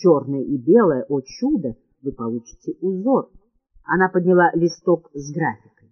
черное и белое, о чудо, вы получите узор. Она подняла листок с графикой.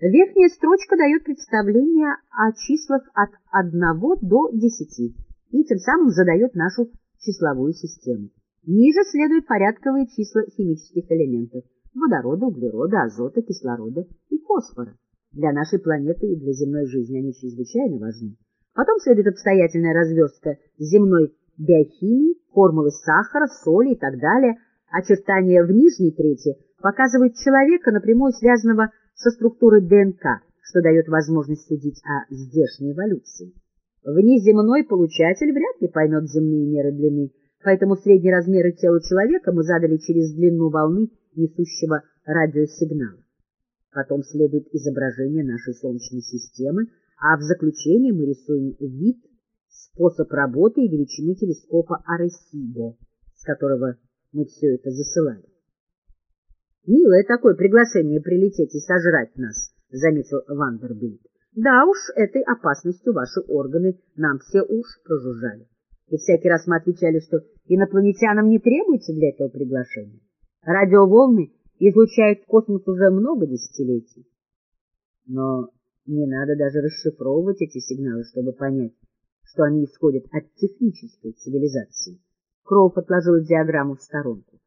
Верхняя строчка дает представление о числах от 1 до 10 и тем самым задает нашу числовую систему. Ниже следуют порядковые числа химических элементов – водорода, углерода, азота, кислорода и фосфора. Для нашей планеты и для земной жизни они чрезвычайно важны. Потом следует обстоятельная разверстка земной биохимии, формулы сахара, соли и так далее. Очертания в нижней трети показывают человека, напрямую связанного со структурой ДНК, что дает возможность судить о здешней эволюции. Внеземной получатель вряд ли поймет земные меры длины, поэтому средние размеры тела человека мы задали через длину волны несущего радиосигнала. Потом следует изображение нашей Солнечной системы, а в заключение мы рисуем вид, способ работы и величину телескопа Аресибо, с которого мы все это засылали. «Милое такое приглашение прилететь и сожрать нас», — заметил Вандербильд. «Да уж, этой опасностью ваши органы нам все уж прожужжали. И всякий раз мы отвечали, что инопланетянам не требуется для этого приглашения. Радиоволны излучают в космос уже много десятилетий. Но не надо даже расшифровывать эти сигналы, чтобы понять, что они исходят от технической цивилизации. Кроув отложил диаграмму в сторонку.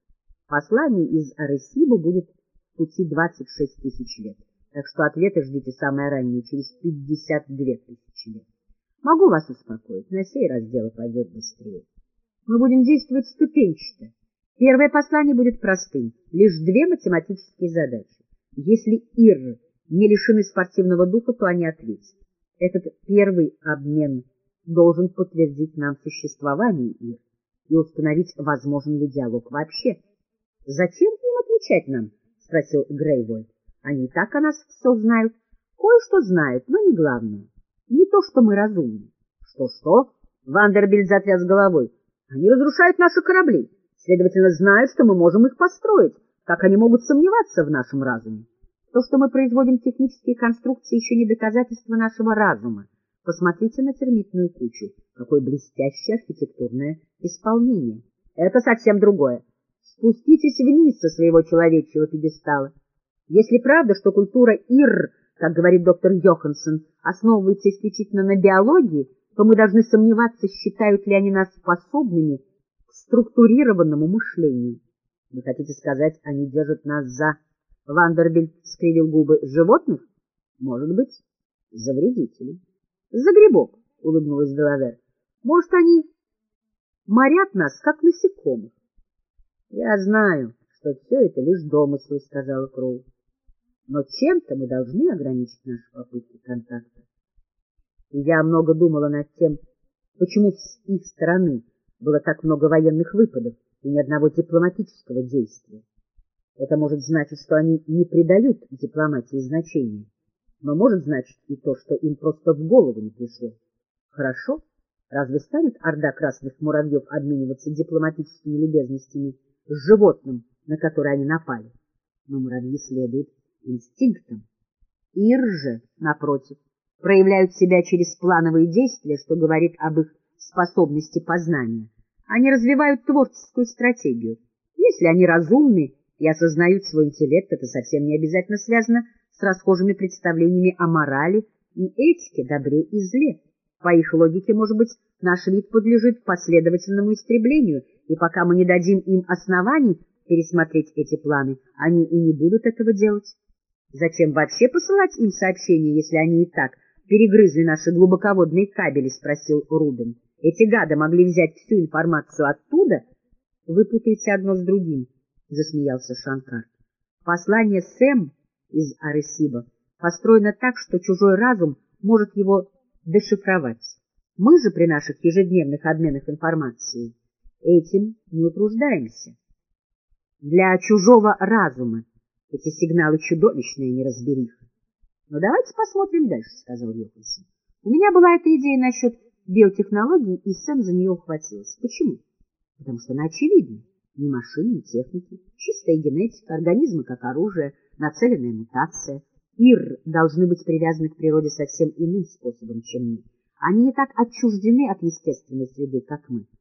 Послание из Аресиба будет в пути 26 тысяч лет, так что ответы ждите самое раннее, через 52 тысячи лет. Могу вас успокоить, на сей раз дело пойдет быстрее. Мы будем действовать ступенчато. Первое послание будет простым, лишь две математические задачи. Если Ир не лишены спортивного духа, то они ответят. Этот первый обмен должен подтвердить нам существование Ир и установить, возможен ли диалог вообще. — Зачем им отвечать нам? — спросил Грейвольд. — Они и так о нас все знают. Кое-что знают, но не главное. Не то, что мы разумны. Что — Что-что? — Вандербильд затряс головой. — Они разрушают наши корабли. Следовательно, знают, что мы можем их построить. Как они могут сомневаться в нашем разуме? То, что мы производим технические конструкции, еще не доказательство нашего разума. Посмотрите на термитную кучу. Какое блестящее архитектурное исполнение. Это совсем другое. Спуститесь вниз со своего человечьего пьедестала. Если правда, что культура Ир, как говорит доктор Йоханссон, основывается исключительно на биологии, то мы должны сомневаться, считают ли они нас способными структурированному мышлению. Вы хотите сказать, они держат нас за... Вандербильд скривил губы. Животных? Может быть, за вредителей. За грибов, улыбнулась Делавер. Может, они морят нас, как насекомых? Я знаю, что все это лишь домыслы, сказала Кроу. Но чем-то мы должны ограничить наши попытки контакта. Я много думала над тем, почему с их стороны было так много военных выпадов и ни одного дипломатического действия. Это может значить, что они не придают дипломатии значения, но может значить и то, что им просто в голову не пришло. Хорошо, разве станет орда красных муравьев обмениваться дипломатическими любезностями с животным, на которое они напали? Но муравьи следуют инстинктам. Ир же, напротив, проявляют себя через плановые действия, что говорит об их способности познания. Они развивают творческую стратегию. Если они разумны и осознают свой интеллект, это совсем не обязательно связано с расхожими представлениями о морали и этике, добре и зле. По их логике, может быть, наш вид подлежит последовательному истреблению, и пока мы не дадим им оснований пересмотреть эти планы, они и не будут этого делать. Зачем вообще посылать им сообщения, если они и так перегрызли наши глубоководные кабели, спросил Рубин. Эти гады могли взять всю информацию оттуда? Вы путаете одно с другим, засмеялся Шанкар. Послание Сэм из Аресиба построено так, что чужой разум может его дешифровать. Мы же при наших ежедневных обменах информацией этим не утруждаемся. Для чужого разума эти сигналы чудовищная неразбериха. Но давайте посмотрим дальше, сказал Йоханссон. У меня была эта идея насчет биотехнологии, и Сэм за нее ухватился. Почему? Потому что она очевидна. Ни машин, ни техники, чистая генетика, организмы как оружие, нацеленная мутация. Ир должны быть привязаны к природе совсем иным способом, чем мы. Они не так отчуждены от естественной среды, как мы.